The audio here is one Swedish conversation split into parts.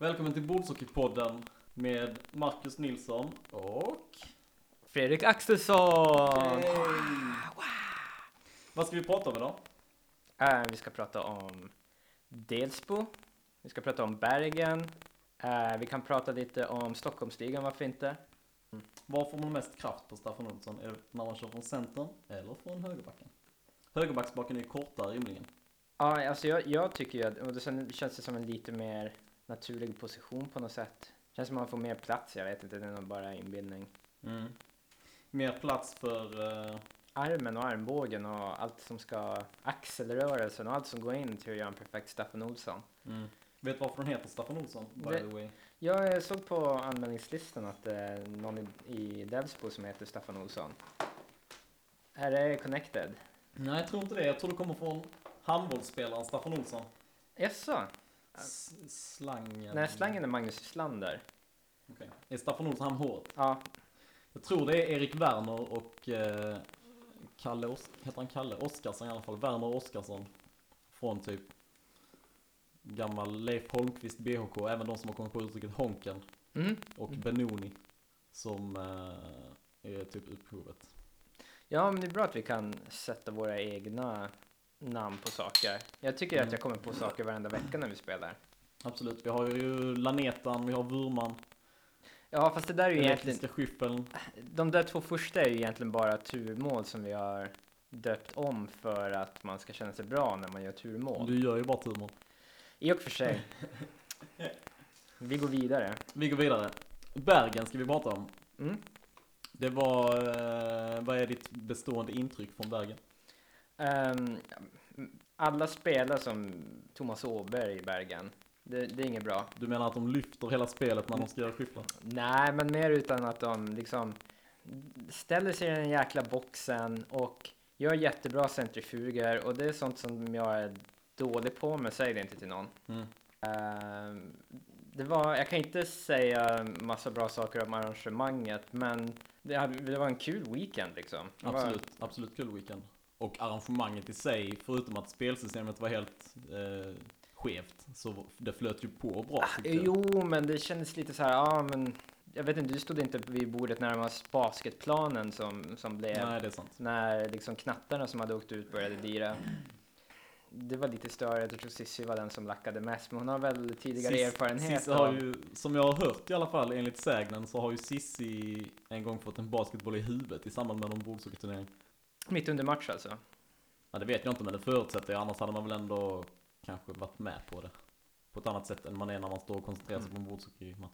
Välkommen till Bordshockeypodden med Marcus Nilsson och... Fredrik Axelsson! Yay! Vad ska vi prata om idag? Eh, vi ska prata om Delsbo. Vi ska prata om Bergen. Eh, vi kan prata lite om Stockholmsligan, varför inte? Var får man mest kraft på Staffan Olsson? Är det när man kör från centern eller från högerbacken? Högerbacksbacken är kortare rimligen. Ja, alltså jag, jag tycker ju att och det sen känns det som en lite mer naturlig position på något sätt. Känns som man får mer plats, jag vet inte, det är nog bara inbildning. Mm. Mer plats för... eh, Armen och armbågen och allt som ska, axelrörelsen och allt som går in till att göra en perfekt Staffan Olsson. mm. Vet du varför den heter Staffan Olsson? By Det- the way. Jag såg på anmälningslistan att det är någon i, Delsbo som heter Staffan Olsson. Är det connected? Nej, jag tror inte det. Jag tror det kommer från handbollsspelaren Staffan Olsson. Jaså? S- slangen. Nej, slangen är Magnus Wislander. Okej. Är Staffan Olsson hårt? Ja, Jag tror det är Erik Werner och eh, Kalle, Os- heter han Kalle? Oskarsson i alla fall. Werner Oskarsson. Från typ gammal Leif Holmqvist BHK. Även de som har kommit på uttrycket Honken. mm. Och Benoni. Som eh, är typ upphovet. ja men det är bra att vi kan sätta våra egna namn på saker. Jag tycker Mm. att jag kommer på saker varenda vecka när vi spelar. Absolut. Vi har ju Lanetan, vi har Vurman. Ja, fast det där är ju egentligen, skyffeln. de där två första är ju egentligen bara turmål som vi har döpt om för att man ska känna sig bra när man gör turmål. Du gör ju bara turmål. I och för sig. Vi går vidare. Vi går vidare. Bergen ska vi prata om. Mm. Det var, eh, vad är ditt bestående intryck från Bergen? Ehm, alla spelar som Thomas Åberg i Bergen. Det, det är inget bra. Du menar att de lyfter hela spelet när de ska göra skyfflar? Nej, men mer utan att de liksom ställer sig i den jäkla boxen och gör jättebra centrifuger och det är sånt som jag är dålig på, men säg det inte till någon. Mm. Ehm, det var, jag kan inte säga massa bra saker om arrangemanget, men det, hade, det var en kul weekend liksom. Det var- Absolut, absolut kul weekend. Och arrangemanget i sig, förutom att spelsystemet var helt eh, skevt, så det flöt ju på bra. Ah, Jo, men det kändes lite så här, ja men jag vet inte, du stod inte vid bordet närmast basketplanen som, som blev Nej, det är sant. när liksom knattarna som hade åkt ut började dira. Det var lite störigt, jag tror Cissi var den som lackade mest, men hon har väl tidigare Sis- erfarenhet Sissi har ju, som jag har hört i alla fall enligt sägnen, så har ju Sissi en gång fått en basketboll i huvudet i samband med någon bordshockeyturnering. Mitt under match alltså. Ja, det vet jag inte, men det förutsätter jag. Annars hade man väl ändå kanske varit med på det. På ett annat sätt än man är när man står och koncentrerar sig på en bordshockeymatch.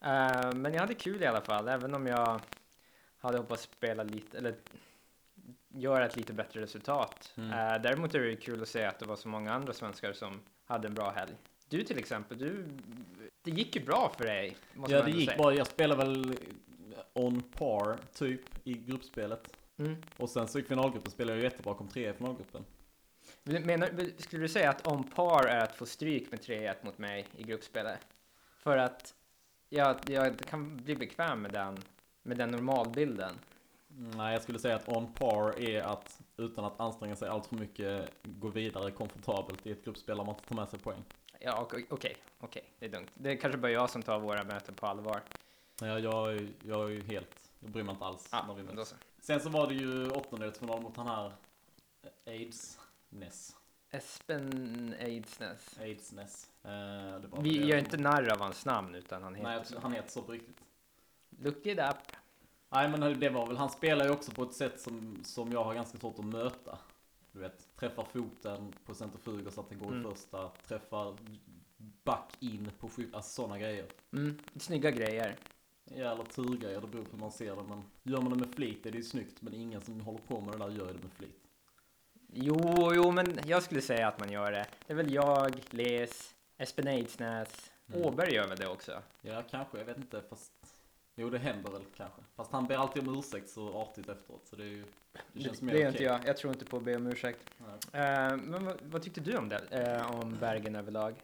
Eh, men jag hade kul i alla fall, även om jag hade hoppats spela lite, eller göra ett lite bättre resultat. Mm. Eh, däremot är det kul att se att det var så många andra svenskar som hade en bra helg. Du till exempel, du, det gick ju bra för dig. Ja, det gick säga. bra. Jag spelade väl on par, typ, i gruppspelet. Mm. Och sen så i finalgruppen spelade jag jättebra, kom trea i finalgruppen. Menar, skulle du säga att on par är att få stryk med 3-1 mot mig i gruppspelet? För att jag, jag kan bli bekväm med den, med den normalbilden. Nej, jag skulle säga att on par är att utan att anstränga sig allt för mycket gå vidare komfortabelt i ett gruppspel där man inte tar med sig poäng. Ja, och- okej, okej, det är lugnt. Det är kanske bara jag som tar våra möten på allvar. Jag, jag, jag är ju helt, jag bryr mig inte alls Ja, när vi möts. Sen så var det ju åttondelsfinal mot han här eh, AIDS Ness. Espen Aidsness. AIDS Ness. Eh, det var Vi väl gör inte narr av hans namn, utan han heter Nej, så. han heter så på riktigt. Look it up. Nej men det var väl, han spelar ju också på ett sätt som, som jag har ganska svårt att möta. Du vet, träffar foten på centrifuger så att den går i Mm. första, träffar back in på skydd, alltså sådana grejer. Mm, snygga grejer. Ja, eller turgrejer, det beror på hur man ser det. Men gör man det med flit är det ju snyggt, men ingen som håller på med det där gör det med flit. Jo, jo, men jag skulle säga att man gör det. Det är väl jag, Les, Espen Aidsnäs, Mm. Åberg gör väl det också. Ja, kanske, jag vet inte, fast Jo, det händer väl kanske. Fast han ber alltid om ursäkt så artigt efteråt, så det är ju... Det Det, känns det, mer gör okej. inte jag. Jag tror inte på att be om ursäkt. Eh, men vad, vad tyckte du om det? Eh, om Bergen överlag?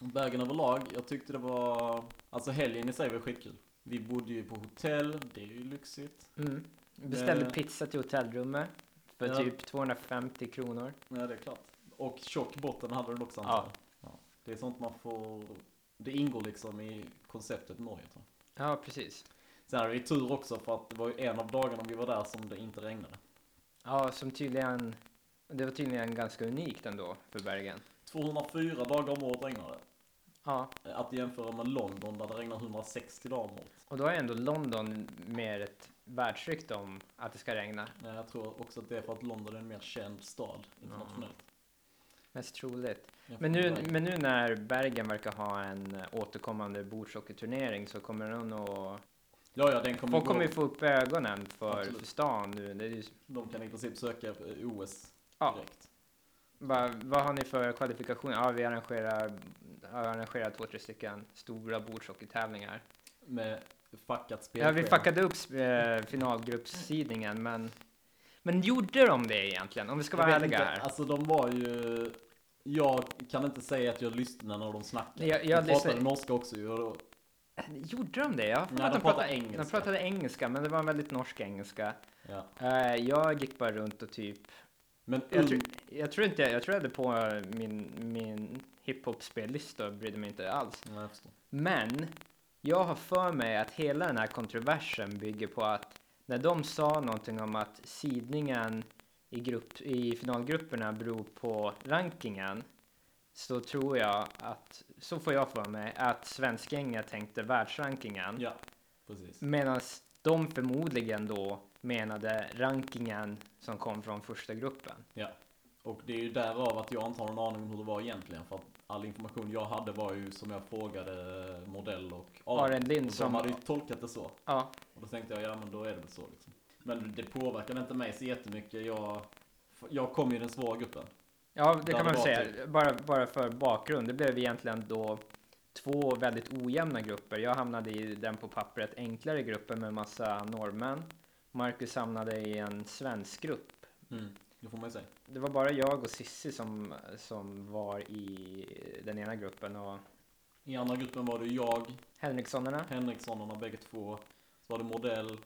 Bergen överlag, jag tyckte det var... Alltså helgen i sig var skitkul. Vi bodde ju på hotell, det är ju lyxigt. Mm. Beställde Eh. pizza till hotellrummet för Ja. typ 250 kronor. Ja, det är klart. Och tjock botten hade den också antar Ja. Det är sånt man får Det ingår liksom i konceptet Norge tror jag. Ja, precis. Sen hade vi tur också för att det var ju en av dagarna vi var där som det inte regnade. Ja, som tydligen, det var tydligen ganska unikt ändå för Bergen. 204 dagar om året regnade det. Ja, Att jämföra med London där det regnar 160 dagar om året. och då är ändå London mer ett världsrykte om att det ska regna. Nej, Jag tror också att det är för att London är en mer känd stad internationellt. Mest troligt. Men nu, men nu när Bergen verkar ha en återkommande bordshockeyturnering så kommer den att... Ja, ja, den kommer Folk gå. kommer ju få upp ögonen för, Absolut. för stan nu. Ju, De kan i princip söka eh, OS Ja. direkt. Bara, vad har ni för kvalifikationer? Ja, vi arrangerar, arrangerar två, tre stycken stora bordshockeytävlingar. Med fuckat Ja, spelschema. vi fuckade upp eh, finalgruppssidningen, men, men gjorde de det egentligen? Om vi ska vara ärliga inte, här. Alltså de var ju... Jag kan inte säga att jag lyssnade när de snackade. Jag- jag de pratade lyssnade- norska också ju. och Gjorde de det? Jag har Nej, de de pratar pratade engelska. De pratade engelska, men det var en väldigt norsk engelska. Ja. Eh, jag gick bara runt och typ Men Jag, tror, jag tror inte, jag tror jag hade på min, min hiphop-spellista och brydde mig inte alls. Ja. Men jag har för mig att hela den här kontroversen bygger på att när de sa någonting om att sidningen i, grupp, i finalgrupperna beror på rankingen så tror jag att, så får jag för mig, att svenskgänget tänkte världsrankingen. Ja, precis. Medan de förmodligen då menade rankingen som kom från första gruppen. Ja. Och det är ju därav att jag inte har någon aning om hur det var egentligen. För att all information jag hade var ju som jag frågade Modell och Arend Lind Och de som... hade ju tolkat det så. Ja, Och då tänkte jag, ja men då är det väl så liksom. Men det påverkade inte mig så jättemycket. Jag, jag kom i den svåra gruppen. Ja, det Där kan man säga. typ- Bara, bara för bakgrund. Det blev egentligen då två väldigt ojämna grupper. Jag hamnade i den på pappret enklare gruppen med massa norrmän. Marcus hamnade i en svensk grupp. Mm. Det får man ju säga. Det var bara jag och Sissi som, som var i den ena gruppen och I andra gruppen var det jag, Henrikssonarna, Henrikssonarna bägge två. Så var det Modell,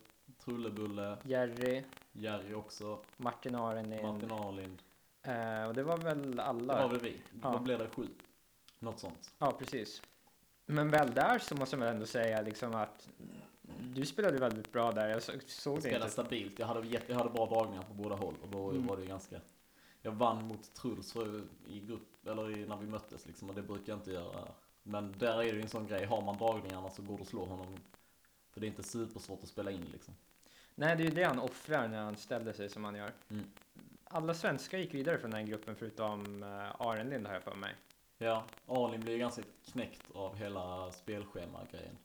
Trullebulle, Jerry, Jerry också, Martin Arenlind. Martin Arlind. Eh, och det var väl Det alla. var väl vi. Ja. Då blev det sju. Något sånt. Ja, precis. Men väl där så måste man ändå säga liksom att du spelade väldigt bra där. Jag så- såg Jag det spelade inte. stabilt. Jag hade, jätte- jag hade bra dragningar på båda håll. Och då Mm. var det ganska... Jag vann mot Truls i grupp, eller i, när vi möttes liksom. Och det brukar jag inte göra. Men där är det ju en sån grej. Har man dragningarna så går det att slå honom. För det är inte supersvårt att spela in liksom. Nej, det är ju det han offrar när han ställer sig som han gör. Mm. Alla svenskar gick vidare från den här gruppen förutom uh, Arenlind har jag för mig. Ja, Arlin blir ju ganska knäckt av hela spelschema-grejen.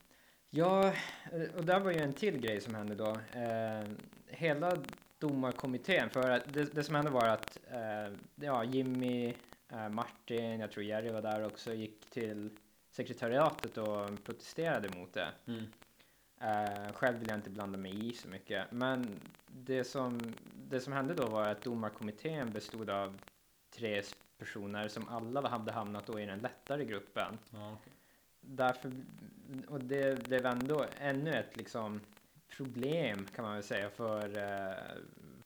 Ja, eh, och där var ju en till grej som hände då. Eh, hela domarkommittén, för att det, det som hände var att eh, ja, Jimmy, eh, Martin, jag tror Jerry var där också, gick till sekretariatet och protesterade mot det. Mm. Eh, själv vill jag inte blanda mig i så mycket. Men det som, det som hände då var att domarkommittén bestod av tre personer som alla hade hamnat då i den lättare gruppen. Ja, okej. Därför, och det blev ändå ännu ett liksom problem kan man väl säga för eh,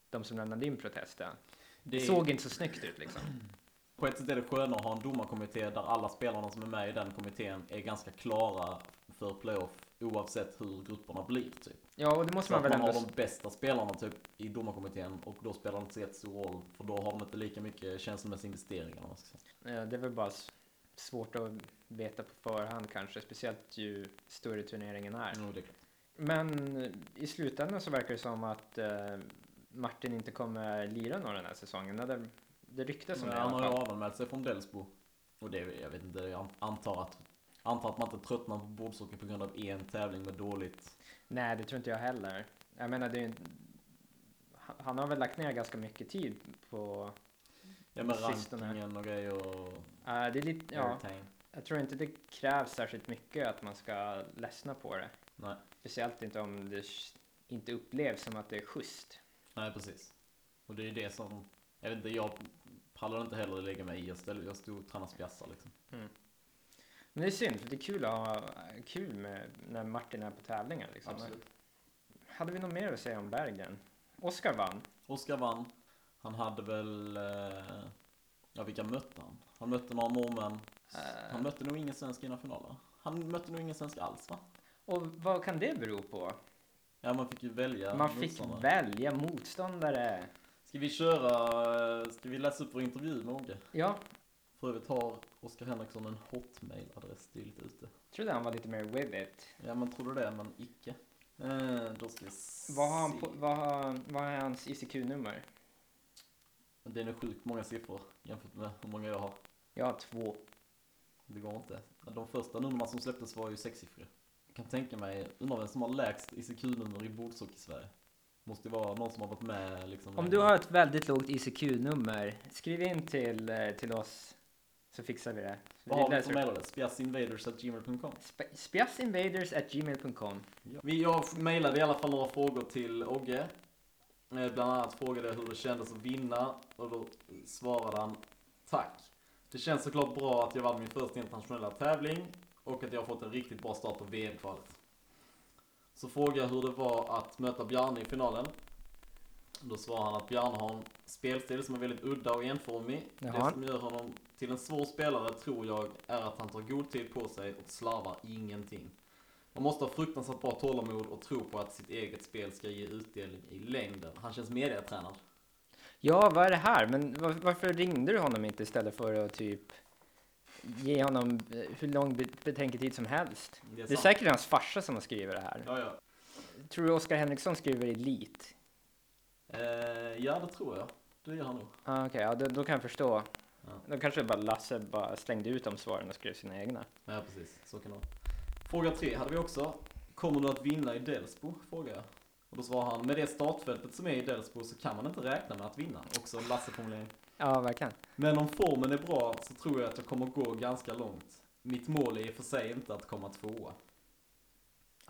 de som lämnade in protesten. Det Det såg inte så snyggt ut liksom. På ett sätt är det skönare att ha en domarkommitté där alla spelarna som är med i den kommittén är ganska klara för playoff oavsett hur grupperna blir typ. Ja, och det måste Så man väl man ändå... har de bästa spelarna typ i domarkommittén och då spelar det inte så jättestor roll för då har de inte lika mycket känslomässig investering eller vad man ska säga. Ja, det är väl bara svårt att veta på förhand kanske, speciellt ju större turneringen är. Det är. Men eh, i slutändan så verkar det som att eh, Martin inte kommer lira några den här säsongen. Det, det ryktas om det han har ju avanmält sig från Delsbo. Och det, jag vet inte, jag antar att Antar att man inte tröttnar på bordshockey på grund av en tävling med dåligt Nej, det tror inte jag heller. Jag menar, det är, ju han har väl lagt ner ganska mycket tid på... Ja men rankingen och grejer och Uh, det är lite, ja, jag tror inte det krävs särskilt mycket att man ska ledsna på det. Nej. Speciellt inte om det inte upplevs som att det är schysst. Nej precis. Och det är det som, jag vet inte, jag pallar inte heller lägga mig i. Jag, ställer, jag stod och tränade spjassa liksom. Men det är synd, för det är kul att ha kul med när Martin är på tävlingar. Liksom. Hade vi något mer att säga om Bergen? Oskar vann. Oskar vann. Han hade väl, eh, ja vilka mötte han? Han mötte några norrmän. Eh. Han mötte nog ingen svensk innan finalen. Han mötte nog ingen svensk alls va? Och vad kan det bero på? Ja man fick ju välja Man fick motståndare. välja motståndare. Ska vi köra, ska vi läsa upp vår intervju med Ogge? Ja, För övrigt har Oskar Henriksson en hotmail-adress, lite ute. trodde han var lite mer with it. Ja men tror du det, men icke. Eh, då ska vi Vad har, han se. på, vad har, vad är hans ICQ-nummer? Det är nog sjukt många siffror jämfört med hur många jag har. Jag har två. Det går inte. De första numren som släpptes var ju sexsiffriga. Jag kan tänka mig, undrar vem som har lägst ICQ-nummer i bordshockey-Sverige? Måste ju vara någon som har varit med liksom. Om du har ett väldigt lågt ICQ-nummer, skriv in till, eh, till oss så fixar vi det. Vad har vi för mejladress? Spjassinvaders.gmail.com Sp- Spjassinvaders at gmail.com. ja. Vi- Jag mejlade i alla fall några frågor till Ogge. Eh, Bland annat frågade jag hur det kändes att vinna och då svarade han Tack. Det känns såklart bra att jag vann min första internationella tävling och att jag har fått en riktigt bra start på VM-kvalet. Så frågade jag hur det var att möta Bjarne i finalen. Då svarade han att Bjarne har en spelstil som är väldigt udda och enformig. Jaha. Det som gör honom till en svår spelare tror jag är att han tar god tid på sig och slarvar ingenting. Man måste ha fruktansvärt bra tålamod och tro på att sitt eget spel ska ge utdelning i längden. Han känns mediatränad. Ja, vad är det här? Men var, varför ringde du honom inte istället för att typ ge honom eh, hur lång be- betänketid som helst? Det är, Det är säkert hans farsa som har skrivit det här. Ja, ja. Tror du Oskar Henriksson skriver Elit? Eh, ja, det tror jag. Det gör han nog. Ah, Okej, ja, då, då kan jag förstå. Ja. Då kanske bara Lasse bara slängde ut de svaren och skrev sina egna. Ja, precis. Så kan det vara. Fråga tre hade vi också. Kommer du att vinna i Delsbo? Frågar jag. Och då svarar han, med det startfältet som är i Delsbo så kan man inte räkna med att vinna. Också Lasse-formulering. Ja, verkligen. Men om formen är bra så tror jag att jag kommer gå ganska långt. Mitt mål är i och för sig inte att komma tvåa.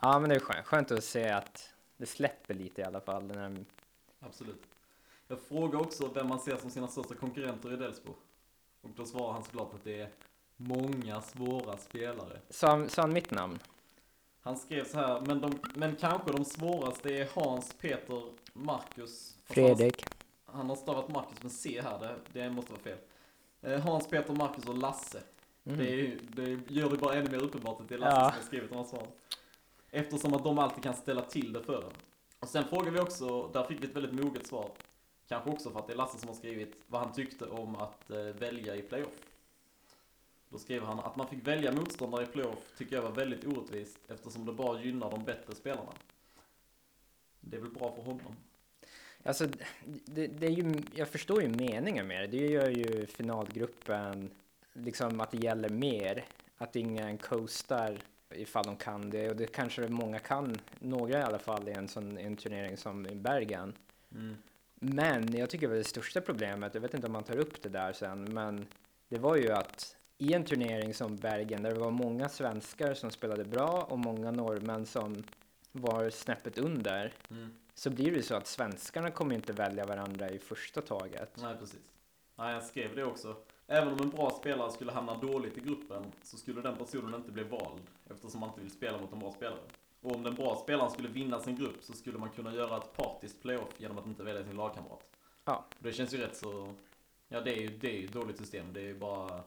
Ja, men det är skönt. Skönt att se att det släpper lite i alla fall. Den här... Absolut. Jag frågar också vem man ser som sina största konkurrenter i Delsbo. Och då svarar han såklart att det är många svåra spelare. Sa, han- sa han mitt namn? Han skrev så här, men, de, men kanske de svåraste är Hans, Peter, Marcus. Fredrik. Han, han har stavat Marcus med C här, det, det måste vara fel. Eh, Hans, Peter, Marcus och Lasse. Mm. Det, är, det gör det bara ännu mer uppenbart att det är Lasse Ja. som har skrivit de här svaren. Eftersom att de alltid kan ställa till det för en. Och sen frågade vi också, där fick vi ett väldigt moget svar. Kanske också för att det är Lasse som har skrivit vad han tyckte om att eh, välja i playoff. Då skriver han att man fick välja motståndare i playoff tycker jag var väldigt orättvist eftersom det bara gynnar de bättre spelarna. Det är väl bra för honom. Alltså, det, det är ju, jag förstår ju meningen med det. Det gör ju finalgruppen, liksom att det gäller mer. Att ingen coastar ifall de kan det. Och det kanske många kan, några i alla fall, i en sån en turnering som i Bergen. Men jag tycker väl det största problemet, jag vet inte om man tar upp det där sen, men det var ju att i en turnering som Bergen, där det var många svenskar som spelade bra och många norrmän som var snäppet under, Mm. så blir det så att svenskarna kommer inte välja varandra i första taget. Nej, precis. Nej, jag skrev det också. Även om en bra spelare skulle hamna dåligt i gruppen så skulle den personen inte bli vald eftersom man inte vill spela mot en bra spelare. Och om den bra spelaren skulle vinna sin grupp så skulle man kunna göra ett partiskt playoff genom att inte välja sin lagkamrat. Ja. Det känns ju rätt så... Ja, det är ju, det är ju ett dåligt system. Det är ju bara...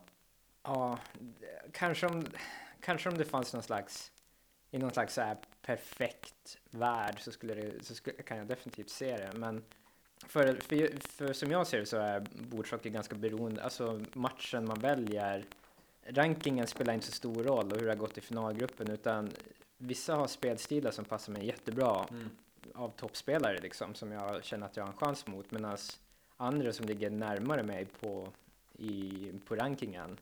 Ja, kanske om, kanske om det fanns någon slags, i någon slags så här perfekt värld så, skulle det, så skulle, kan jag definitivt se det. Men för, för, för som jag ser det så är bordshockey ganska beroende, alltså matchen man väljer, rankingen spelar inte så stor roll och hur det har gått i finalgruppen utan vissa har spelstilar som passar mig jättebra Mm. av toppspelare liksom som jag känner att jag har en chans mot medan andra som ligger närmare mig på, i, på rankingen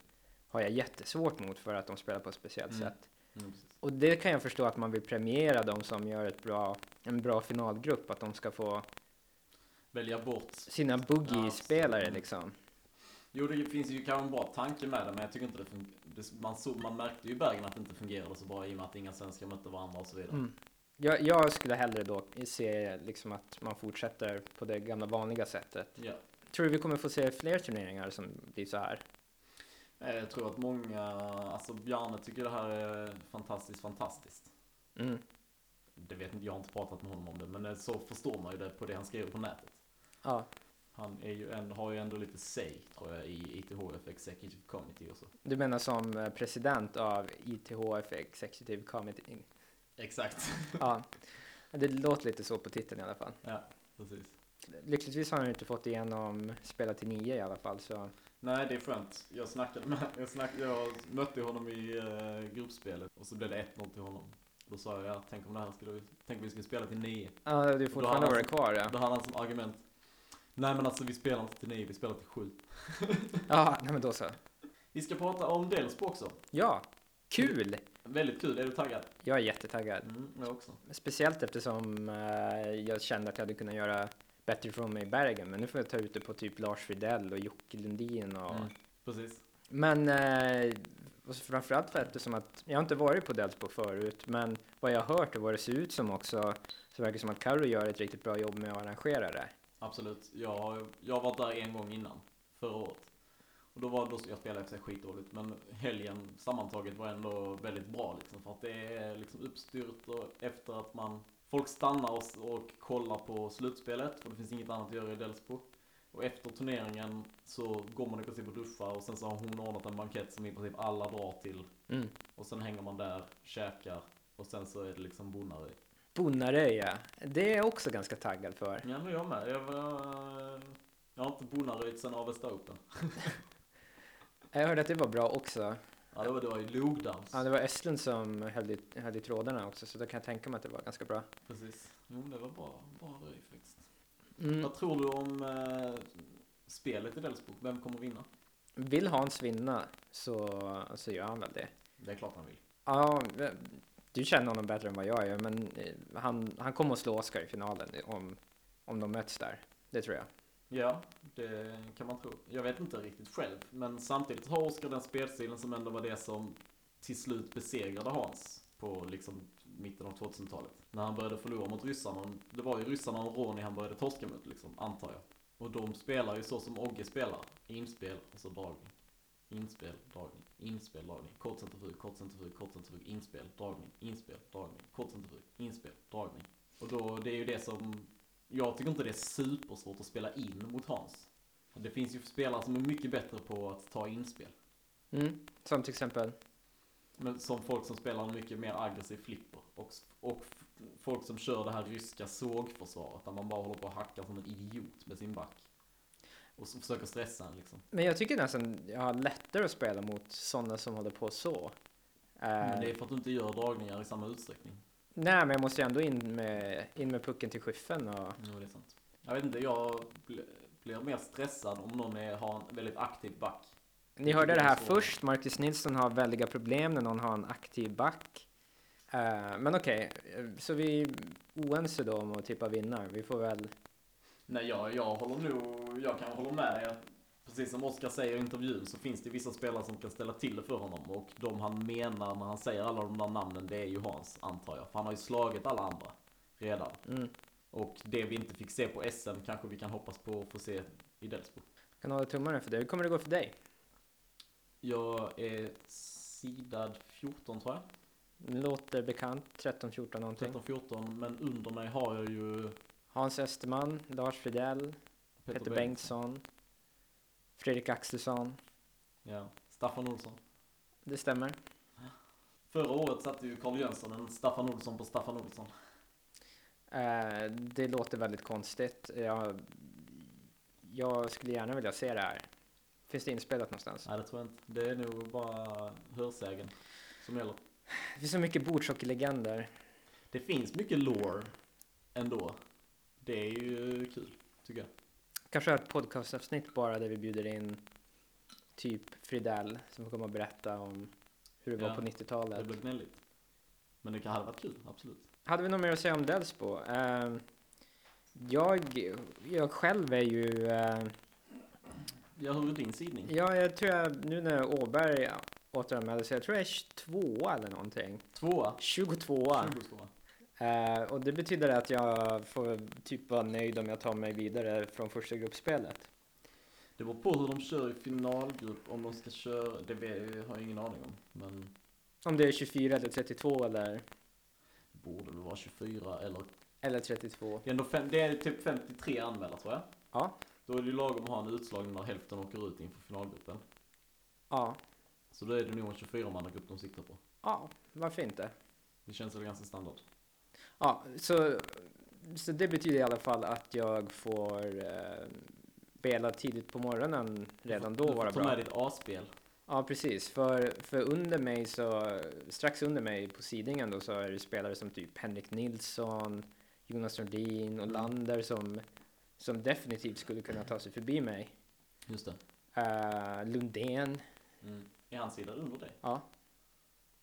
har jag jättesvårt mot för att de spelar på ett speciellt Mm. sätt. Mm. Och det kan jag förstå att man vill premiera de som gör ett bra, en bra finalgrupp, att de ska få Välja bort... sina boogie-spelare Ja, liksom. Jo, det finns ju kanske en bra tanke med det, men jag tycker inte det, det man, så, man märkte ju i Bergen att det inte fungerade så bra i och med att inga svenskar mötte varandra och så vidare. Mm. Jag, jag skulle hellre då se liksom att man fortsätter på det gamla vanliga sättet. Ja. Tror du vi kommer få se fler turneringar som blir så här? Eh, Jag tror att många, alltså Bjarne tycker det här är fantastiskt, fantastiskt. Mm. Det vet inte, jag har inte pratat med honom om det, men eh, så förstår man ju det på det han skriver på nätet. Ja. Han är ju ändå, har ju ändå lite say, tror jag, i ITHF Executive Committee och så. Du menar som eh, president av ITHF Executive Committee? Exakt. Ja, det låter lite så på titeln i alla fall. Ja, precis. Lyckligtvis har han ju inte fått igenom spela till nio i alla fall så Nej, det är skönt. Jag snackade med, jag, snackade, jag mötte honom i uh, gruppspelet och så blev det 1-0 till honom. Då sa jag, ja, tänk om det här skulle, tänk om vi skulle spela till 9. Ja, du är fortfarande han varit kvar ja. Då hade han som argument, nej men alltså vi spelar inte till 9, vi spelar till 7. Ja, nej men då så. Vi ska prata om Delsbo också. Ja, kul! Väldigt kul, är du taggad? Jag är jättetaggad. Mm, jag också. Speciellt eftersom eh, jag kände att jag hade kunnat göra bättre från mig i Bergen. Men nu får jag ta ut det på typ Lars Fridell och Jocke Lundin och... Mm, precis. Men eh, framförallt för eftersom att jag har inte varit på Delsbo förut. Men vad jag har hört och vad det ser ut som också så verkar det som att Carro gör ett riktigt bra jobb med att arrangera det. Absolut. Jag jag varit där en gång innan, förra året. Och då var då, jag spelade för sig skitdåligt, men helgen sammantaget var ändå väldigt bra liksom. För att det är liksom uppstyrt och efter att man, folk stannar och, och kollar på slutspelet, för det finns inget annat att göra i Delsbo. Och efter turneringen så går man i princip och duschar och sen så har hon ordnat en bankett som i princip alla drar till. Mm. Och sen hänger man där, käkar och sen så är det liksom Bonnarö. Bonnaröja, det är jag också ganska taggad för. Ja men jag med. Jag, var, jag har inte Bonnaröjt sen Avesta Open. Jag hörde att det var bra också. Ja det var, det var ju logdans. Ja, det var Östlund som höll i, höll i trådarna också, så då kan jag tänka mig att det var ganska bra. Precis. Jo det var bra, bra röj faktiskt. Mm. Vad tror du om eh, spelet i Delsbo? Vem kommer vinna? Vill Hans vinna så, så gör han väl det. Det är klart han vill. Ja, du känner honom bättre än vad jag gör, men eh, han, han kommer att slå Oskar i finalen om, om de möts där. Det tror jag. Ja, det kan man tro. Jag vet inte riktigt själv, men samtidigt har Oskar den spelstilen som ändå var det som till slut besegrade Hans på liksom mitten av 2000-talet. När han började förlora mot ryssarna. Det var ju ryssarna och Ronny han började torska mot liksom, antar jag. Och de spelar ju så som Ogge spelar. Inspel och så dragning. Inspel, dragning, inspel, dragning. Kort centrifug, kort centrifug, kort centrifug, inspel, dragning, inspel, dragning, kort centrifug, inspel, dragning. Och då, det är ju det som, jag tycker inte det är supersvårt att spela in mot Hans. Det finns ju spelare som är mycket bättre på att ta inspel. Mm. Som till exempel, Men som folk som spelar en mycket mer aggressiv flipper. Och, och folk som kör det här ryska sågförsvaret. Där man bara håller på och hackar som en idiot med sin back. Och försöker stressa en liksom. men jag tycker nästan jag har lättare att spela mot sådana som håller på så. Men Eh, det är för att du inte gör dragningar i samma utsträckning. Nej, men jag måste ju ändå in med, in med pucken till skyffen och Jo, det är sant. Jag vet inte, jag bl- blir mer stressad om någon är, har en väldigt aktiv back. Ni hörde det här svårt. först. Marcus Nilsson har väldiga problem när någon har en aktiv back. Eh, men okej, eh, så vi är oense då om att tippa vinnare. Vi får väl... Nej, jag, jag håller nog, jag kan hålla med dig. Precis som Oskar säger i intervjun så finns det vissa spelare som kan ställa till det för honom. Och de han menar när han säger alla de där namnen, det är ju Hans, antar jag. För han har ju slagit alla andra redan. Mm, Och det vi inte fick se på SM kanske vi kan hoppas på att få se i Delsbo. kan hålla tummarna för det. Hur kommer det gå för dig? Jag är sidad 14 tror jag. Låter bekant. 13, 14 någonting. 13-14, men under mig har jag ju Hans Österman, Lars Fridell, Peter, Peter, Bengtsson, Fredrik Axelsson. Ja, Staffan Olsson. Det stämmer. Förra året satte ju Carl Jönsson en Staffan Olsson på Staffan Olsson. Eh, det låter väldigt konstigt. Jag, jag skulle gärna vilja se det här. Finns det inspelat någonstans? Nej, det tror jag inte. Det är nog bara hörsägen som gäller. Det finns så mycket bordshockeylegender. Det finns mycket lore ändå. Det är ju kul, tycker jag. Kanske ett podcastavsnitt bara där vi bjuder in typ Fridell som får komma och berätta om hur det var Ja, på Det 90-talet. blir gnälligt. Men det kan hade varit kul, absolut. Hade vi något mer att säga om Delsbo? Eh, jag, jag själv är ju... Eh, Ja, hur är din sidning? ja, jag tror jag nu när Åberg återanmälde sig, jag tror jag är 22 eller någonting. Tvåa. 22 22. Eh, Och det betyder att jag får typ vara nöjd om jag tar mig vidare från första gruppspelet. Det beror på hur de kör i finalgrupp, om de ska köra, det har jag ingen aning om. Men Om det är 24 eller 32 eller, det borde väl vara 24 eller... eller 32. Det är, ändå fem, det är typ 53 anmälda tror jag. Ja. Då är det ju lagom att ha en utslagning när hälften åker ut inför finalgruppen. Ja. Så då är det nog en 24-mannagrupp de siktar på. Ja, varför inte? Det känns väl ganska standard. Ja, så, så det betyder i alla fall att jag får eh, spela tidigt på morgonen redan då du får vara ta bra. med ditt A-spel. Ja, precis. För, för under mig så, strax under mig på sidningen då så är det spelare som typ Henrik Nilsson, Jonas Nordin och Mm. Lander som, som definitivt skulle kunna ta sig förbi mig. Just det. Uh, Lundén, Mm. Är han sida under dig? ja,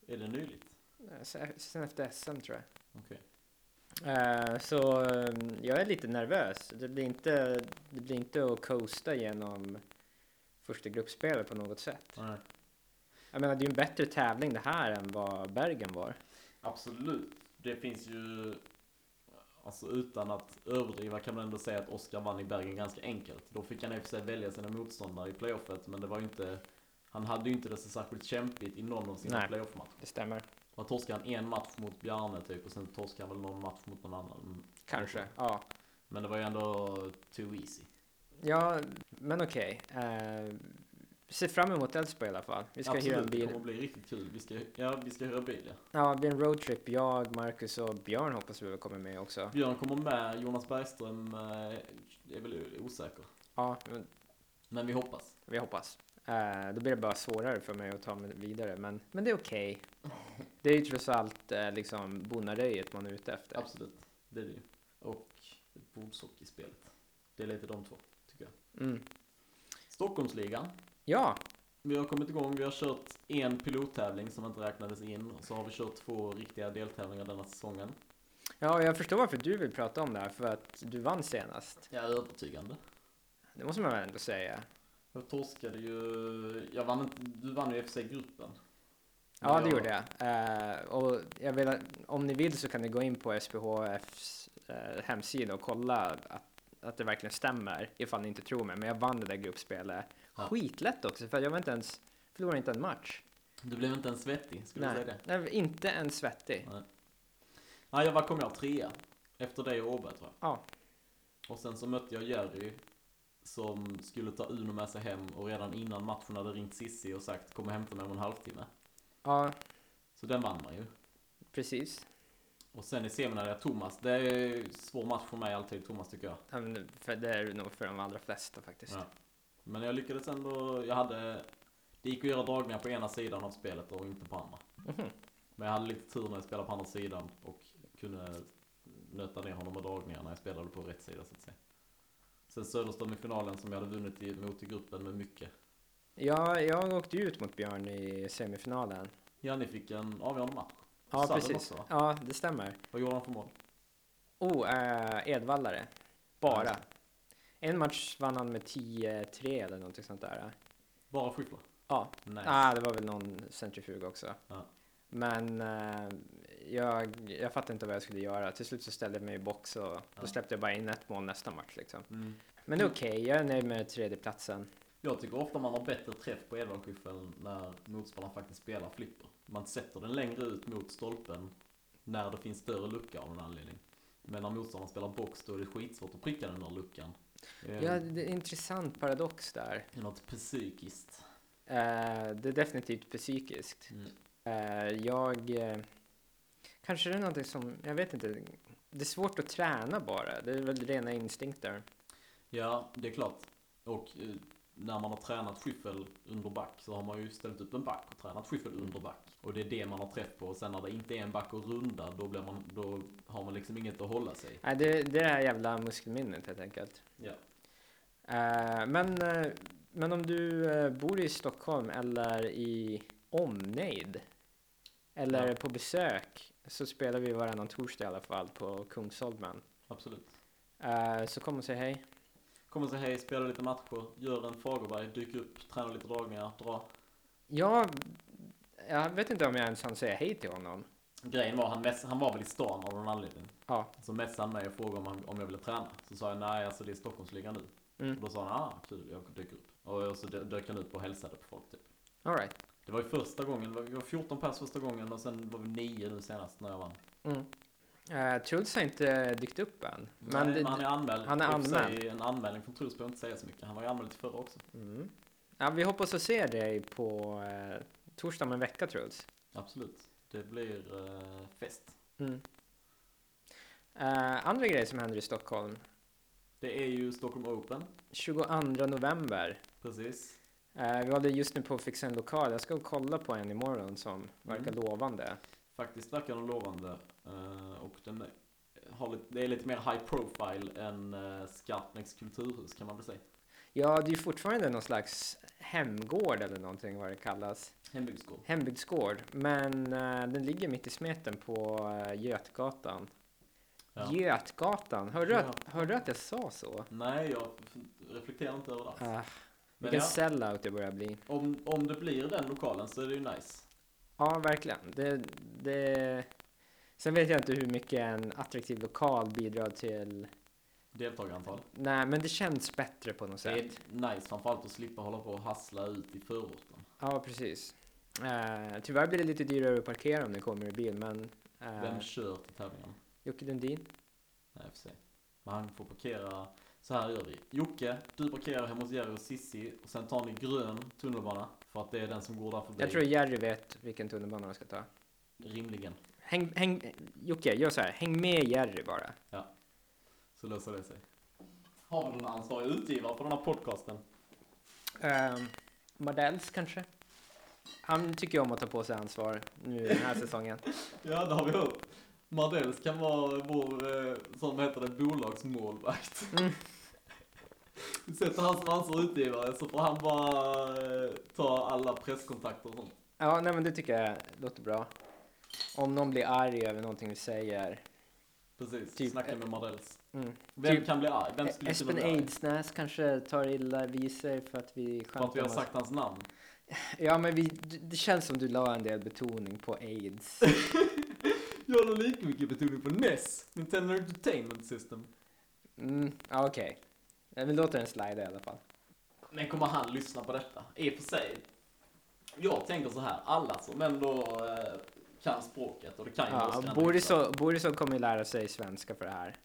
Är det nyligt? eh, se- sen efter SM tror jag. Okej. Eh, så eh, jag är lite nervös. Det blir inte, det blir inte att coasta genom första gruppspelet på något sätt. Nej. Jag menar, det är ju en bättre tävling det här än vad Bergen var. Absolut. Det finns ju, alltså utan att överdriva kan man ändå säga att Oskar vann i Bergen ganska enkelt. Då fick han i och för sig välja sina motståndare i playoffet, men det var ju inte, han hade ju inte det så särskilt kämpigt i någon av sina Nej. playoffmatcher. Det stämmer. Och torskade han en match mot Bjarne typ, och sen torskade han väl någon match mot någon annan. Mm. Kanske, ja. Men det var ju ändå too easy. Ja, men okej. Eh, ser fram emot Elfsborg i alla fall. Vi ska Absolut, hyra en det bil. kommer bli riktigt kul. Vi ska, ja, vi ska hyra bil ja. Ja, det blir en roadtrip. Jag, Marcus och Björn hoppas vi kommer med också. Björn kommer med, Jonas Bergström eh, är väl osäker. Ja, men Men vi hoppas. vi hoppas. Eh, då blir det bara svårare för mig att ta mig vidare, men, men det är okej. Det är ju trots allt eh, liksom bonnaröjet man är ute efter. Absolut, det är det ju. Och bordshockeyspelet. Det är lite de två, tycker jag. Mm. Stockholmsligan. Ja, Vi har kommit igång, vi har kört en pilottävling som inte räknades in. Och så har vi kört två riktiga deltävlingar denna säsongen. ja, jag förstår varför du vill prata om det här, för att du vann senast. Jag är övertygande. Det måste man väl ändå säga. Jag torskade ju, jag vann inte, du vann ju i och för sig gruppen. Ja, det gjorde jag. Eh, och jag vill, om ni vill så kan ni gå in på SPHFs eh, hemsida och kolla att, att det verkligen stämmer, ifall ni inte tror mig. Men jag vann det där gruppspelet. Ja. Skitlätt också, för jag var inte ens, förlorade inte en match. Du blev inte ens svettig, skulle du Nej, säga det? nej, inte en svettig. Nej, jag var, kom jag trea. Efter dig och Åberg tror jag. Ja. Och sen så mötte jag Jerry som skulle ta Uno med sig hem och redan innan matchen hade ringt Sissi och sagt kom och hämta mig om en halvtimme. Ja, Så den vann man ju. precis. Och sen i semin hade jag Thomas. Det är svår match för mig alltid, Thomas tycker jag. Ja, men för det är nog för de allra flesta faktiskt. Ja. Men jag lyckades ändå, jag hade, det gick att göra dragningar på ena sidan av spelet och inte på andra. Mhm. Men jag hade lite tur när jag spelade på andra sidan och kunde nöta ner honom med dragningar när jag spelade på rätt sida så att säga. Sen Söderström i finalen som jag hade vunnit i- mot i gruppen med mycket. Ja, jag åkte ut mot Björn i semifinalen. Ja, ni fick en avgörande match. Ja, Sudden precis. också? Ja, det stämmer. Vad gjorde han för mål? Oh, eh, Edvallare. Bara. Ja. En match vann han med 10-3 eller någonting sånt där. Bara skyffla? Ja, Nej. ah, det var väl någon centrifug också. Ja. Men eh, jag, jag fattade inte vad jag skulle göra. Till slut så ställde jag mig i box och då släppte jag bara in ett mål nästa match liksom. Mm. Men det är okej, jag är nöjd med tredjeplatsen. Jag tycker ofta man har bättre träff på Edvard-skyffeln när motståndaren faktiskt spelar flipper. Man sätter den längre ut mot stolpen när det finns större lucka av en anledning. Men när motståndaren spelar box då är det skitsvårt att pricka den där luckan. Är, Ja, det är en intressant paradox där. det är något psykiskt. Eh, det är definitivt psykiskt. Mm. Eh, jag... Kanske det är någonting som, jag vet inte. Det är svårt att träna bara. Det är väl rena instinkter. Ja, det är klart. Och eh, när man har tränat skyffel under back så har man ju ställt upp en back och tränat skyffel under back. Och det är det man har träff på. Och sen när det inte är en back att runda då, blir man, då har man liksom inget att hålla sig. Nej, det, det är det här jävla muskelminnet helt enkelt. Ja. Eh, men, eh, men om du eh, bor i Stockholm eller i omnejd eller Ja. på besök så spelar vi varannan torsdag i alla fall på Kungsholmen. Absolut. Eh, så kom och säg hej. Kom och säg hej, spela lite matcher, gör en Fagerberg, dyk upp, träna lite dragningar, dra. Ja, jag vet inte om jag ens hann säga hej till honom. Grejen var, han, mess, han var väl i stan av någon anledning. Ja. Så messade han mig och frågade om, han, om jag ville träna. Så sa jag nej, alltså det är Stockholmsligan nu. Mm. Och då sa han, ah kul, jag dyker upp. Och så dö- dök han upp och hälsade på folk typ. All right. Det var ju första gången, vi var 14 pers första gången och sen var vi 9 nu senast när jag vann. Mm. Uh, Truls har inte dykt upp än. Men, Nej, men han är anmäld. Han är anmäld. En anmälning från Truls behöver inte säga så mycket. Han var ju anmäld till förra också. Mm. Ja, vi hoppas att se dig på uh, torsdag om en vecka Truls. Absolut. Det blir uh, fest. Mm. Uh, andra grejer som händer i Stockholm. Det är ju Stockholm Open. 22 november. Precis. Uh, vi håller just nu på att fixa en lokal. Jag ska kolla på en imorgon som verkar mm. lovande. Faktiskt verkar den lovande. Uh, och den har lite, det är lite mer high profile än uh, Skarpnäcks kulturhus kan man väl säga. Ja, det är ju fortfarande någon slags hemgård eller någonting vad det kallas. Hembygdsgård. Hembygdsgård. Men uh, den ligger mitt i smeten på uh, Götgatan. Ja. Götgatan, hörde, ja. du att, hörde du att jag sa så? Nej, jag reflekterar inte över det. Vilken ja, sellout det börjar bli. Om, om det blir den lokalen så är det ju nice. Ja, verkligen. Det, det... Sen vet jag inte hur mycket en attraktiv lokal bidrar till deltagarantal. Nej, men det känns bättre på något sätt. Det är nice framförallt att slippa hålla på och hassla ut i förorten. Ja, precis. Uh, tyvärr blir det lite dyrare att parkera om det kommer i bil, men... Uh, Vem kör till tävlingen? Jocke Lundin. Nej, för sig. Men han får parkera. Så här gör vi. Jocke, du parkerar hemma hos Jerry och Sissi och sen tar ni grön tunnelbana för att det är den som går där förbi. Jag tror Jerry vet vilken tunnelbana han ska ta. Rimligen. Häng, häng, Jocke, gör så här. Häng med Jerry bara. Ja. Så löser det sig. Har vi någon ansvarig utgivare på den här podcasten? Um, Mardells kanske? Han tycker om att ta på sig ansvar nu den här säsongen. ja, det har vi hört. Mardells kan vara vår, eh, som heter det, bolagsmålvakt. Mm. Sätter han som ansvarig utgivare så får han bara eh, ta alla presskontakter och sånt. Ja, nej men det tycker jag låter bra. Om någon blir arg över någonting vi säger. Precis, typ, snacka med Mardells. Mm. Vem typ, kan bli arg? Vem skulle Espen Aidsnäs kanske tar illa vid sig för att vi skämtar För att vi har sagt hans namn? Ja, men vi, det känns som du la en del betoning på aids. Jag la lika mycket betoning på NES, Nintendo Entertainment System. Mm, okej. Okay. Vi låter den slida i alla fall. Men kommer han lyssna på detta? I och för sig. Jag tänker så här, alla som ändå eh, kan språket och det kan ju ja, Borisov, Borisov kommer lära sig svenska för det här.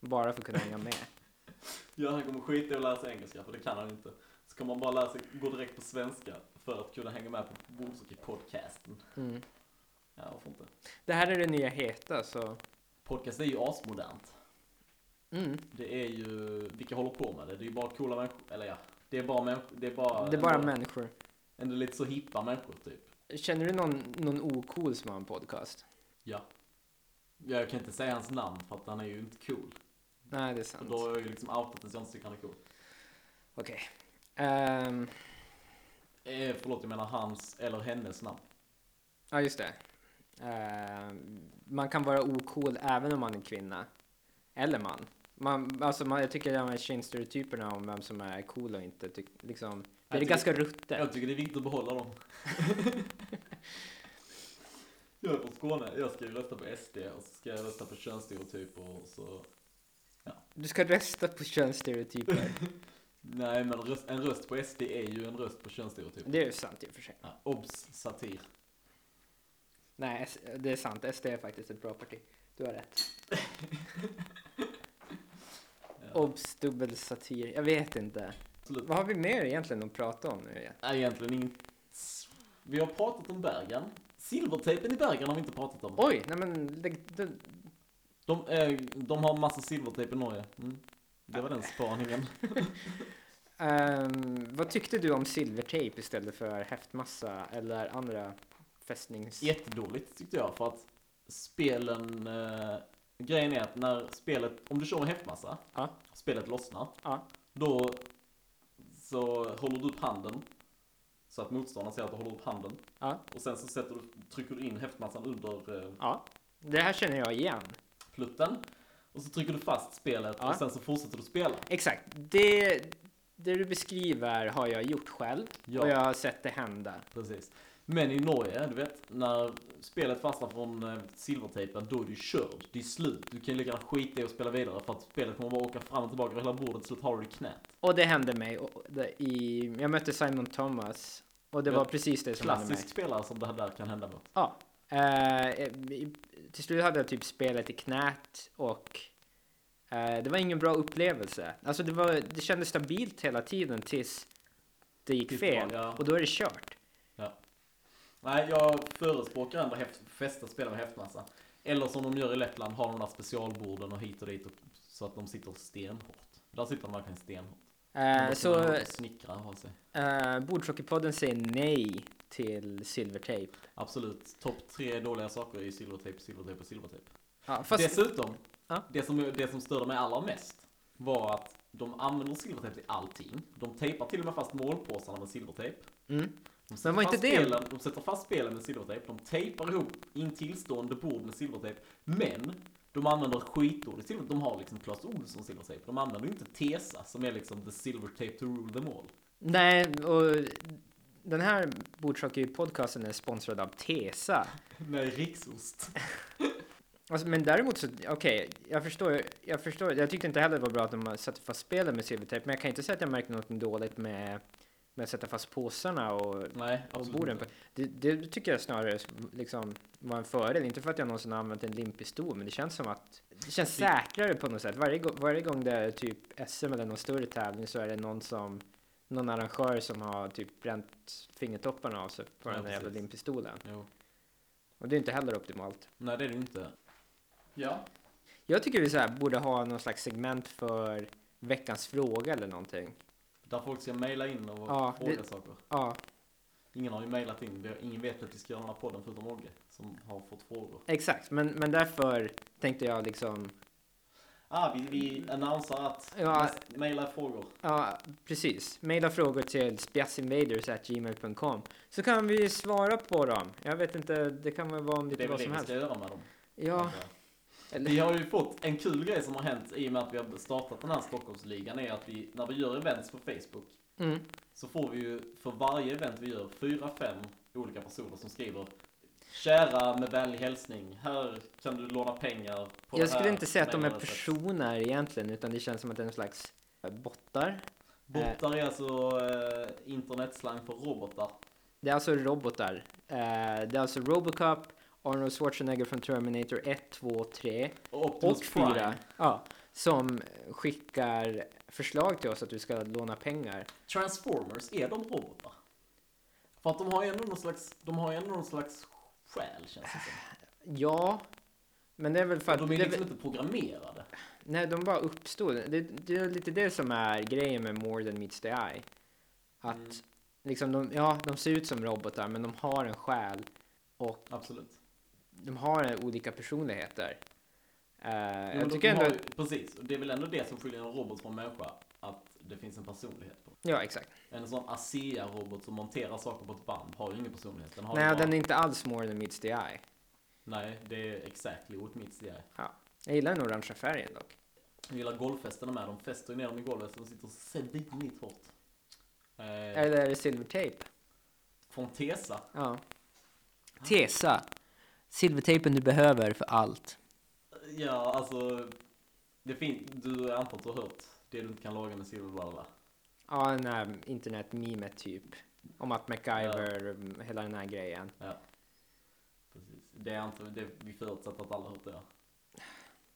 Bara för att kunna hänga med. ja, han kommer skita i att lära sig engelska för det kan han inte. Så kommer man bara lära sig, gå direkt på svenska för att kunna hänga med på Bordshockey-podcasten. Mm. Ja, varför inte? Det här är det nya heta så... Podcast är ju asmodernt. Mm. Det är ju, vilka håller på med det? Det är ju bara coola människor, eller ja, det är bara människor, det är bara... Det är bara ändå, människor. Ändå lite så hippa människor typ. Känner du någon, någon ocool som har en podcast? Ja. Jag kan inte säga hans namn för att han är ju inte cool. Nej, det är sant. Och då har jag ju liksom outat att jag inte tycker han är cool. Okej. Okay. Um... Eh, förlåt, jag menar hans eller hennes namn. Ja, just det. Uh, man kan vara ocool även om man är kvinna. Eller man. Man alltså man, jag tycker de här könsstereotyperna om vem som är cool och inte, tyck, liksom, det är tycker, ganska ruttet. Jag tycker det är viktigt att behålla dem. jag är från Skåne, jag ska ju rösta på SD och så ska jag rösta på könsstereotyper och så, ja. Du ska rösta på könsstereotyper? Nej men röst, en röst på SD är ju en röst på könsstereotyper. Det är ju sant i och för sig. Ja, obs, satir. Nej, det är sant. SD är faktiskt ett bra parti. Du har rätt. Obs, dubbel satir. Jag vet inte. Absolut. Vad har vi mer egentligen att prata om nu? Nej, egentligen inget. Vi har pratat om Bergen. Silvertejpen i Bergen har vi inte pratat om. Oj, nej men det, det... De, eh, de har massa silvertejp i Norge. Mm. Det var den spaningen. um, vad tyckte du om silvertejp istället för häftmassa eller andra fästnings... Jättedåligt tyckte jag för att spelen, eh, grejen är att när spelet, om du kör med häftmassa, ja. spelet lossnar, ja. då så håller du upp handen så att motståndaren ser att du håller upp handen. Ja. Och sen så sätter du, trycker du in häftmassan under eh, Ja, det här känner jag igen. Plutten. Och så trycker du fast spelet ja. och sen så fortsätter du spela. Exakt. Det, det du beskriver har jag gjort själv ja. och jag har sett det hända. Precis. Men i Norge, du vet, när spelet fastnar från eh, silvertejpen, då är du körd. Det är slut. Du kan ju lika gärna skita i att spela vidare för att spelet kommer bara åka fram och tillbaka hela bordet, till slut har du det i knät. Och det hände mig. I, jag mötte Simon Thomas och det ja, var precis det som hände mig. Klassisk spelare som det här där kan hända mot. Ja, Eh, i- till slut hade jag typ spelet i knät och eh, det var ingen bra upplevelse. Alltså det, var, det kändes stabilt hela tiden tills det gick fel. Och då är det kört. Nej, jag förespråkar ändå häft, fästa spela med häftmassa. Eller som de gör i Lettland, har de där specialborden och hit och dit och, så att de sitter stenhårt. Där sitter de verkligen stenhårt. De så Snickra ha sig. eh, Bordshockeypodden säger nej till silvertejp. Absolut. Topp tre dåliga saker är silvertejp, silvertejp och silvertejp. Ja, fast, Dessutom, Ja. det, som, det som störde mig allra mest var att de använder silvertejp till allting. De tejpar till och med fast målpåsarna med silvertejp. mm, De sätter, var inte fast det- spelen, de sätter fast spelen med silvertejp. De tejpar ihop in tillstående bord med silvertejp. Men de använder skitord i silvertejp. De har liksom Clas Ohlson silvertejp. De använder inte Tesa som är liksom the silver tape to rule them all. nej, och den här Bordshockey-podcasten är sponsrad av Tesa. Nej, riksost. Alltså, men däremot så, okej, jag förstår, jag förstår, jag tyckte inte heller det var bra att de satte fast spelen med silvertejp, men jag kan inte säga att jag märkte något dåligt med, med att sätta fast påsarna och, Nej, och borden. Det, det tycker jag snarare liksom var en fördel, inte för att jag någonsin har använt en limppistol, men det känns som att det känns Det- säkrare på något sätt. Varje, gång- varje gång det är typ SM eller någon större tävling så är det någon som någon arrangör som har typ bränt fingertopparna av sig på Ja, den där jävla limpistolen. Jo. Och det är inte heller optimalt. Nej, det är det inte. Ja. Jag tycker vi så här borde ha någon slags segment för veckans fråga eller någonting. Där folk ska mejla in och Ja, fråga det- saker. Ja, Ingen har ju mejlat in. Vi Ingen vet att vi ska göra den här podden förutom Ogge som har fått frågor. exakt. Men, men därför tänkte jag liksom, Ah, vi, vi annonserar att Ja. mejla frågor. ja precis. Maila frågor till spjassinvaders.gmail.com så kan vi svara på dem. Jag vet inte, det kan väl vara om Det lite är väl vad det som vi helst. ska göra med dem. Ja, eller, Vi har ju fått en kul grej som har hänt i och med att vi har startat den här Stockholmsligan är att vi, när vi gör events på Facebook mm, så får vi ju för varje event vi gör fyra, fem olika personer som skriver Kära med vänlig hälsning, här kan du låna pengar på jag skulle inte säga att de är mailadresset." personer egentligen, utan det känns som att det är en slags eh, bottar. Bottar är alltså eh, internetslang för robotar. Det är alltså robotar. Eh, det är alltså Robocop, Arnold Schwarzenegger från Terminator 1, 2, 3 Och och Prime. 4. Ja, som skickar förslag till oss att vi ska låna pengar. Transformers, är de robotar? För att de har ändå någon slags, de har ändå någon slags själ känns det som. Ja, men det är väl för att... De är det, liksom inte programmerade. nej, de bara uppstod. Det, det är lite det som är grejen med More than meets the eye. Att Mm. liksom de, ja, de ser ut som robotar, men de har en själ och Absolut. De har olika personligheter. Eh, Jo, jag tycker ändå... har, precis, och det är väl ändå det som skiljer en robot från en människa. Att det finns en personlighet på. Ja, exakt. En sån ASEA-robot som monterar saker på ett band har ju ingen personlighet. Den Nej, bara, den är inte alls More than meets the eye. nej, det är exactly what meets the eye. Jag gillar den orangea färgen dock. Jag gillar golffästena med. De fäster ju ner dem i golvet så de sitter svinigt hårt. Eh, Eller silvertejp? från Tesa. Ja. Tesa. Silvertejpen du behöver för allt. Ja, alltså. Det finns, du antar att du har hört det du inte kan laga med silverball va? Ja, den här internetmemet typ. Om att MacGyver, hela den här grejen. Ja. Precis. Det är inte, det, vi förutsätter att alla har hört det. Ja.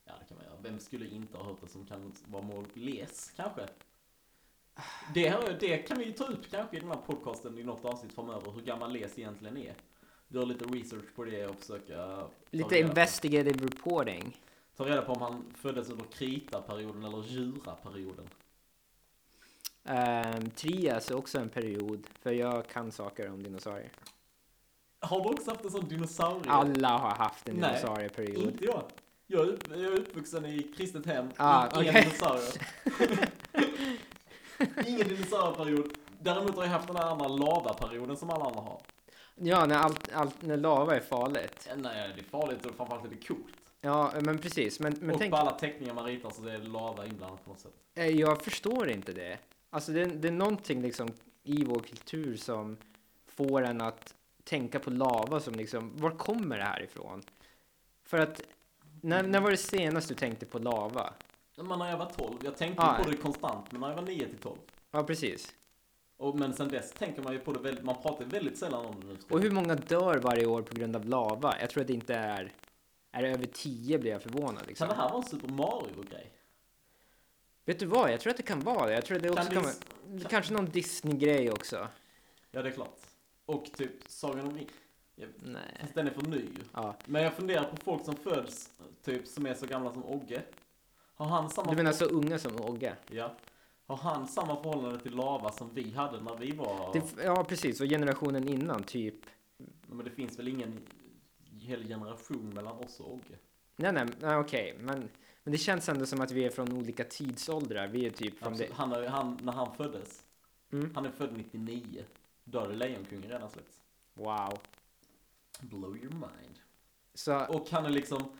ja, det kan man göra. Vem skulle inte ha hört det som kan vara mål? Les, kanske? Det, här, det kan vi ju ta upp kanske i den här podcasten i något avsnitt framöver, hur gammal Les egentligen är. Gör lite research på det och försöka Lite investigative reporting. ta reda på om han föddes under krita-perioden eller djura-perioden. Um, Trias är också en period, för jag kan saker om dinosaurier. Har du också haft en sån dinosaurie? Alla har haft en Nej, dinosaurieperiod. Inte jag. Jag är, upp, jag är uppvuxen i kristet hem. Ah, Inga okej. dinosaurier. Ingen dinosaurieperiod. Däremot har jag haft den här andra lavaperioden som alla andra har. Ja, när, allt, allt, när lava är farligt. Eh, Nej, det är farligt och framförallt är det coolt. Ja, men precis. Men, men och tänk, på alla teckningar man ritar så är det lava inblandat på något sätt. eh, jag förstår inte det. Alltså det, det är någonting liksom i vår kultur som får en att tänka på lava som liksom, var kommer det här ifrån? För att, när, när var det senast du tänkte på lava? Men när jag var 12, jag tänkte Ah, på det konstant, men när jag var 9 till 12. Ja, precis. Och, men sen dess tänker man ju på det väldigt, man pratar väldigt sällan om det nu. Och hur många dör varje år på grund av lava? Jag tror att det inte är... Är det över 10 blir jag förvånad liksom. Kan det här vara en Super Mario-grej? Vet du vad? Jag tror att det kan vara det. Jag tror att det också Kan kan, vara... Kanske någon Disney-grej också. Ja, det är klart. Och typ Sagan om ringen. Nej. Fast den är för ny. Ja. Men jag funderar på folk som föds, typ som är så gamla som Ogge. Har han samma... Du menar så unga som Ogge? Ja. Har han samma förhållande till lava som vi hade när vi var... Det, ja, precis. Och generationen innan, typ. Men det finns väl ingen hel generation mellan oss och Ogge? Nej, nej, nej okej. Men, men det känns ändå som att vi är från olika tidsåldrar. Vi är typ från det... Han, han, när han föddes, Mm. han är född 99. Då hade Lejonkungen redan släppts. Wow. Blow your mind. Så, Och han är liksom,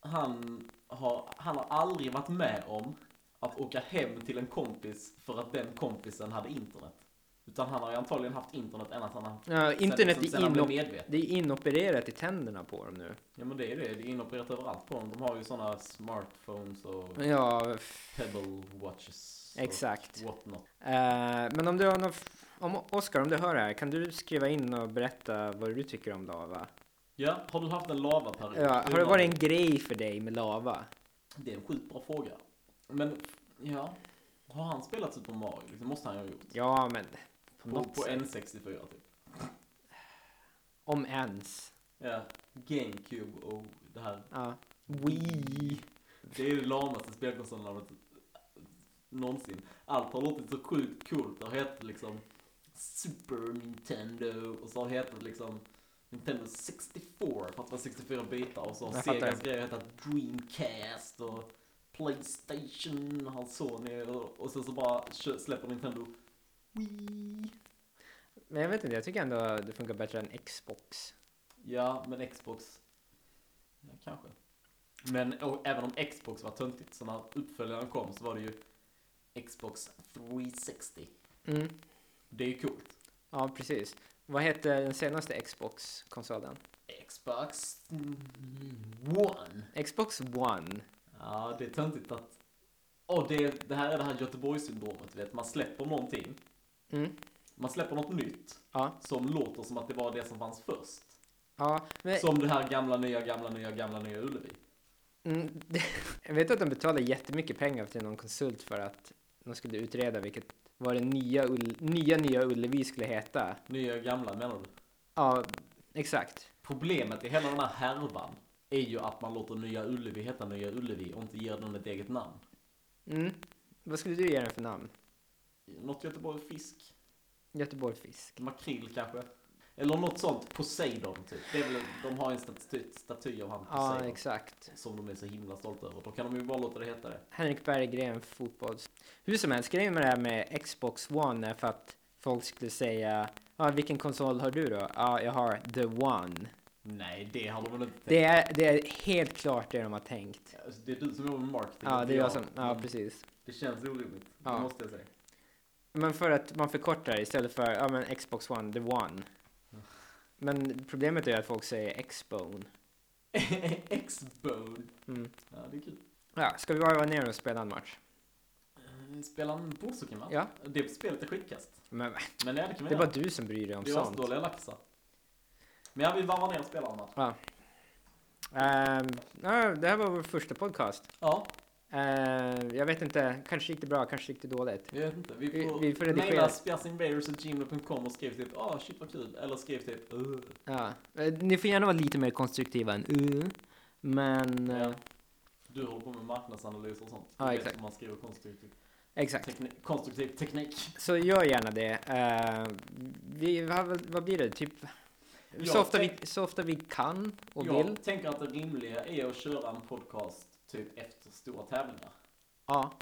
han har, han har aldrig varit med om att åka hem till en kompis för att den kompisen hade internet. Utan han har ju antagligen haft internet ända sedan han, ja, internet sen, sen är, inop- medveten. det är inopererat i tänderna på dem nu. Ja men det är det, det är inopererat överallt på dem. De har ju sådana smartphones och Ja, pebble watches. Exakt. Och what not. Eh, men om du har något, om Oskar, om du hör det här, kan du skriva in och berätta vad du tycker om lava? Ja, har du haft en lavaperiod? Ja, har det varit en grej för dig med lava? Det är en sjukt bra fråga. Men, ja. Har han spelat Super Mario? Det måste han ju ha gjort. Ja, men på På, något på sätt. N64 typ. Om ens. Ja, GameCube och det här. Ja. Wii. Det är det lamaste spelkonsolnamnet någonsin. Allt har låtit så sjukt coolt. Det har hetat liksom Super Nintendo och så har det hetat liksom Nintendo 64 för att det var 64 bitar och så har Segas grejer hetat Dreamcast och Playstation har Sony och, och sen så bara släpper Nintendo Wii. Men jag vet inte, jag tycker ändå det funkar bättre än Xbox. Ja, men Xbox, ja kanske. Men även om Xbox var töntigt så när uppföljaren kom så var det ju Xbox 360. Mm. Det är ju coolt. Ja, precis. Vad hette den senaste Xbox-konsolen? Xbox One. Xbox One. Ja, det är töntigt att... Och det, det här är det här Göteborgssyndromet, vet. Man släpper någonting. Mm. Man släpper något nytt Ja. som låter som att det var det som fanns först. Ja, men Som det här gamla, nya, gamla, nya, gamla, nya Ullevi. Mm, det, jag vet att de betalade jättemycket pengar till någon konsult för att de skulle utreda vilket vad det nya, Ull, nya, nya Ullevi skulle heta. Nya, gamla menar du? Ja, exakt. Problemet i hela den här härvan är ju att man låter Nya Ullevi heta Nya Ullevi och inte ger den ett eget namn. Mm. Vad skulle du ge den för namn? Något Göteborg fisk, Göteborg Fisk. makrill kanske. Eller något sånt, Poseidon typ. Det är väl, de har en staty, staty av han Ja, Poseidon. exakt. som de är så himla stolta över. Då kan de ju bara låta det heta det. Henrik Berggren, fotbolls... Hur som helst, grejen med det här med Xbox One är för att folk skulle säga Ja, vilken konsol har du då? Ja, jag har the one. Nej, det har de väl inte tänkt. Det är, det är helt klart det de har tänkt. Alltså, det är du som jobbar med marketing. Ja, det är jag som... Ja, Mm. precis. Det känns orimligt. Ja. Det måste jag säga. Men för att man förkortar istället för ja, men Xbox One, the one. Men problemet är att folk säger Xbone. X-Bone. Mm. Ja, det är kul. Ja, ska vi bara vara ner och spela en match? Eh, Spela en va? Ja. Det spelet är skitkast. Men Men det kan vi det är göra. bara du som bryr dig om Vi är sånt. dåliga laxar. Men jag vill varva ner och spela en match. Ehm, ja, det här var vår första podcast. Ja, Ehm, jag vet inte, kanske gick det bra, kanske gick det dåligt. jag vet inte. Vi Vi- får, vi får redigera. mejla spjasinvaders.gmail.com och skriv typ ah shit vad kul. Eller skriv typ uh. Ja. Eh, Ni får gärna vara lite mer konstruktiva än uh, men eh, Ja. Du håller på med marknadsanalys och sånt. Ja, vet exakt. hur man skriver konstruktiv, exakt. teknik, konstruktiv teknik. Så gör gärna det. Eh, vi väl, vad blir det, typ Ja, så, ofta vi, så ofta vi kan och jag vill. tänker att det rimliga är att köra en podcast typ efter stora tävlingar. Ja,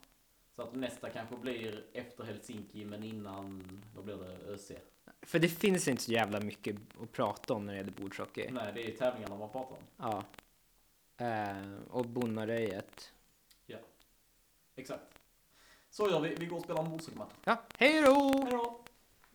Så att nästa kanske blir efter Helsinki men innan, vad blir det, ÖC? för det finns inte så jävla mycket att prata om när det gäller bordshockey. Nej, det är tävlingarna man pratar om. Ja. Eh, och Bonnaröjet. Exakt. Så gör vi, vi går och spelar en bordshockeymatch. Ja, hej då! Hej då!